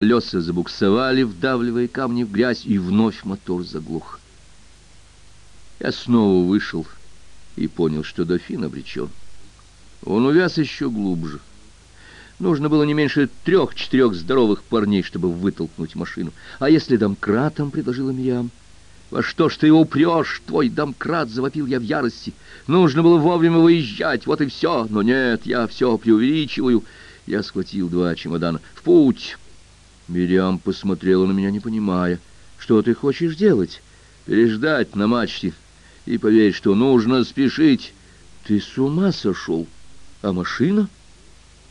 Колеса забуксовали, вдавливая камни в грязь, и вновь мотор заглух. Я снова вышел и понял, что дофин обречен. Он увяз еще глубже. Нужно было не меньше трех-четырех здоровых парней, чтобы вытолкнуть машину. А если домкратом, — предложила Мириам. «Во что ж ты его упрешь, твой домкрат?» — завопил я в ярости. «Нужно было вовремя выезжать, вот и все. Но нет, я все преувеличиваю». Я схватил два чемодана. «В путь!» Мириам посмотрела на меня, не понимая. «Что ты хочешь делать?» «Переждать на мачте. И поверь, что нужно спешить». «Ты с ума сошел? А машина?»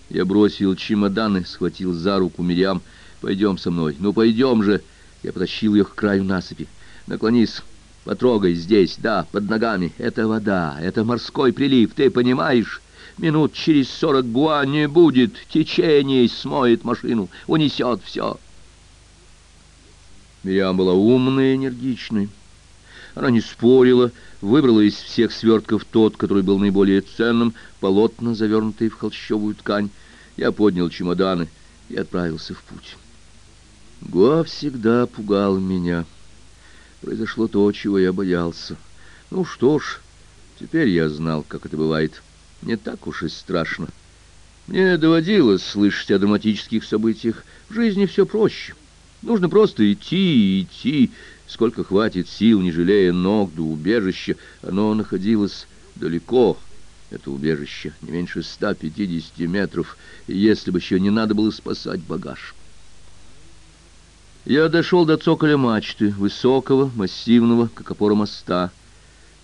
Я бросил чемоданы, схватил за руку Мириам. «Пойдем со мной. Ну, пойдем же!» Я потащил ее к краю насыпи. «Наклонись, потрогай здесь, да, под ногами. Это вода, это морской прилив, ты понимаешь?» Минут через сорок гуа не будет, течение смоет машину, унесет все. Мириам была умной и энергичной. Она не спорила, выбрала из всех свертков тот, который был наиболее ценным, полотна, завернутые в холщовую ткань. Я поднял чемоданы и отправился в путь. Гуа всегда пугал меня. Произошло то, чего я боялся. Ну что ж, теперь я знал, как это бывает не так уж и страшно. Мне доводилось слышать о драматических событиях. В жизни все проще. Нужно просто идти и идти, сколько хватит сил, не жалея ног до убежища. Оно находилось далеко, это убежище, не меньше 150 метров, если бы еще не надо было спасать багаж. Я дошел до цоколя мачты, высокого, массивного, как опора моста.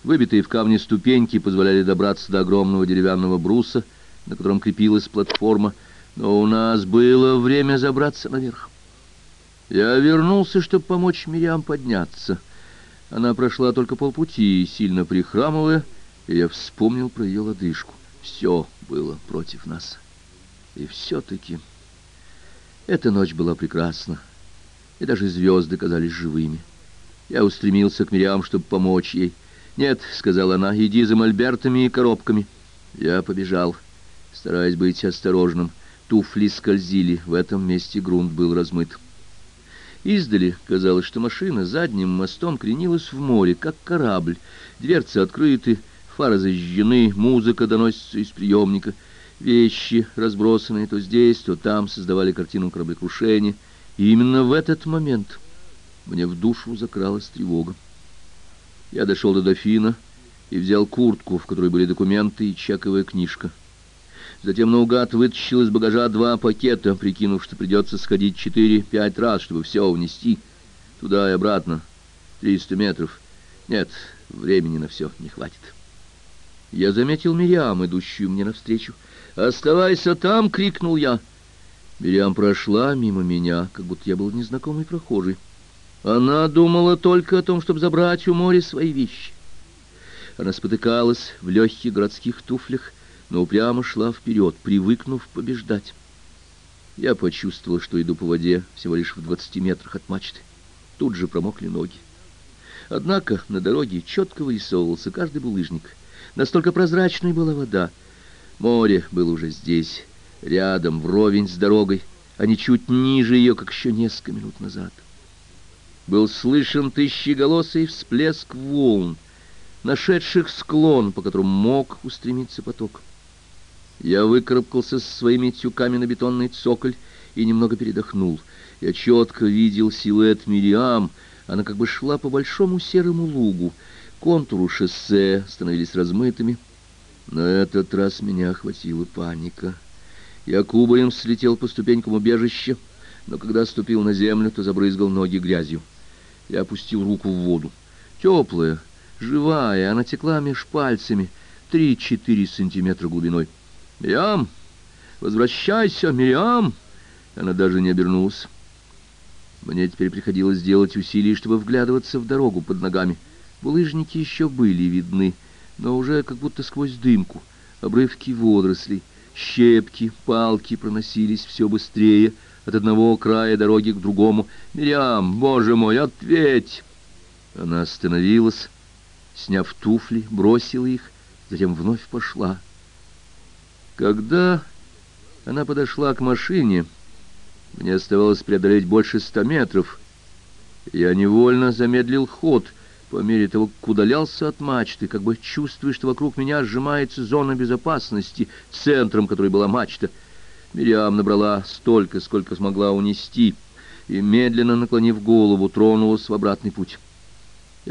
Выбитые в камне ступеньки позволяли добраться до огромного деревянного бруса, на котором крепилась платформа, но у нас было время забраться наверх. Я вернулся, чтобы помочь Мириам подняться. Она прошла только полпути, сильно прихрамывая, и я вспомнил про ее лодыжку. Все было против нас. И все-таки эта ночь была прекрасна, и даже звезды казались живыми. Я устремился к Мириам, чтобы помочь ей. «Нет», — сказала она, — «иди за мольбертами и коробками». Я побежал, стараясь быть осторожным. Туфли скользили, в этом месте грунт был размыт. Издали казалось, что машина задним мостом кренилась в море, как корабль. Дверцы открыты, фары зажжены, музыка доносится из приемника. Вещи, разбросанные то здесь, то там, создавали картину кораблекрушения. И именно в этот момент мне в душу закралась тревога. Я дошел до дофина и взял куртку, в которой были документы и чековая книжка. Затем наугад вытащил из багажа два пакета, прикинув, что придется сходить четыре-пять раз, чтобы все унести. Туда и обратно. Триста метров. Нет, времени на все не хватит. Я заметил Мириам, идущую мне навстречу. «Оставайся там!» — крикнул я. Мириам прошла мимо меня, как будто я был незнакомый прохожий. Она думала только о том, чтобы забрать у моря свои вещи. Она спотыкалась в легких городских туфлях, но упрямо шла вперед, привыкнув побеждать. Я почувствовал, что иду по воде всего лишь в двадцати метрах от мачты. Тут же промокли ноги. Однако на дороге четко вырисовывался каждый булыжник. Настолько прозрачной была вода. Море было уже здесь, рядом, вровень с дорогой, а не чуть ниже ее, как еще несколько минут назад был слышен тысячеголосый всплеск волн, нашедших склон, по которому мог устремиться поток. Я выкарабкался со своими тюками на бетонный цоколь и немного передохнул. Я четко видел силуэт Мириам, она как бы шла по большому серому лугу, контуру шоссе становились размытыми. На этот раз меня охватила паника. Я кубарем слетел по ступенькам убежища, но когда ступил на землю, то забрызгал ноги грязью. Я опустил руку в воду. Теплая, живая, она текла меж пальцами, три-четыре сантиметра глубиной. «Мириам! Возвращайся, Мириам!» Она даже не обернулась. Мне теперь приходилось делать усилия, чтобы вглядываться в дорогу под ногами. Булыжники еще были видны, но уже как будто сквозь дымку. Обрывки водорослей, щепки, палки проносились все быстрее — от одного края дороги к другому. «Мириам, боже мой, ответь!» Она остановилась, сняв туфли, бросила их, затем вновь пошла. Когда она подошла к машине, мне оставалось преодолеть больше ста метров. Я невольно замедлил ход — по мере того, как удалялся от мачты, как бы чувствуя, что вокруг меня сжимается зона безопасности, центром которой была мачта — Мириам набрала столько, сколько смогла унести, и, медленно наклонив голову, тронулась в обратный путь.